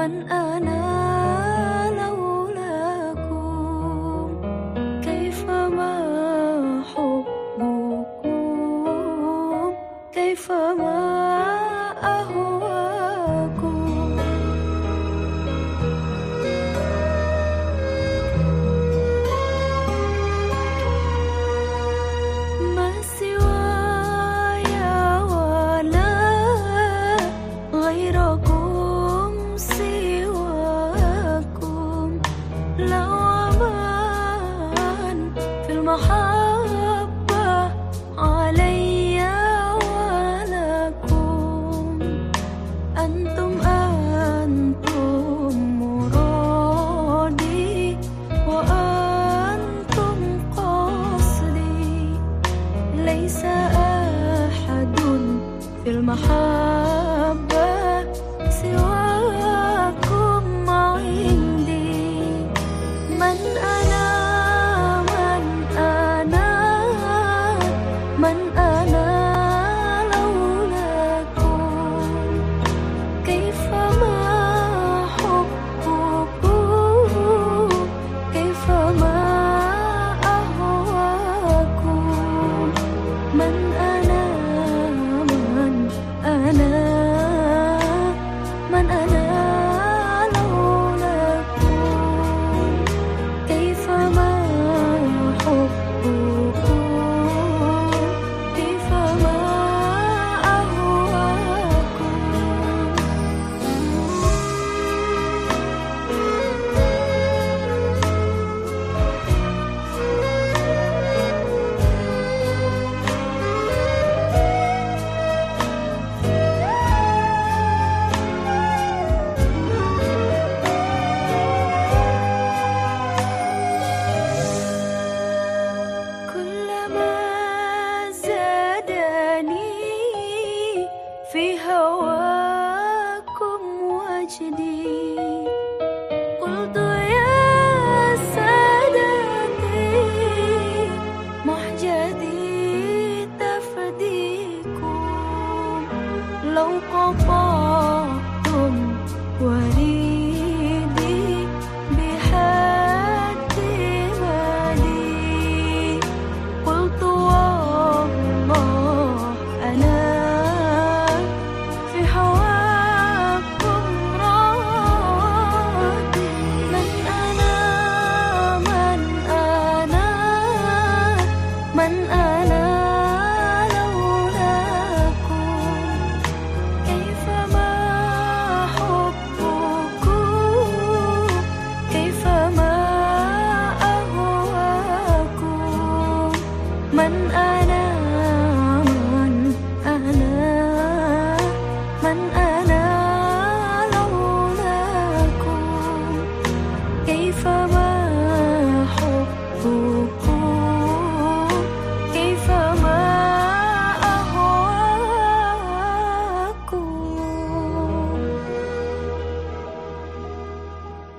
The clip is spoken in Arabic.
晚安 المحبة علي ولكم أنتم أنتم مرادي وأنتم ليس أحد في المحبة سواكم عندي. من أنا 有过风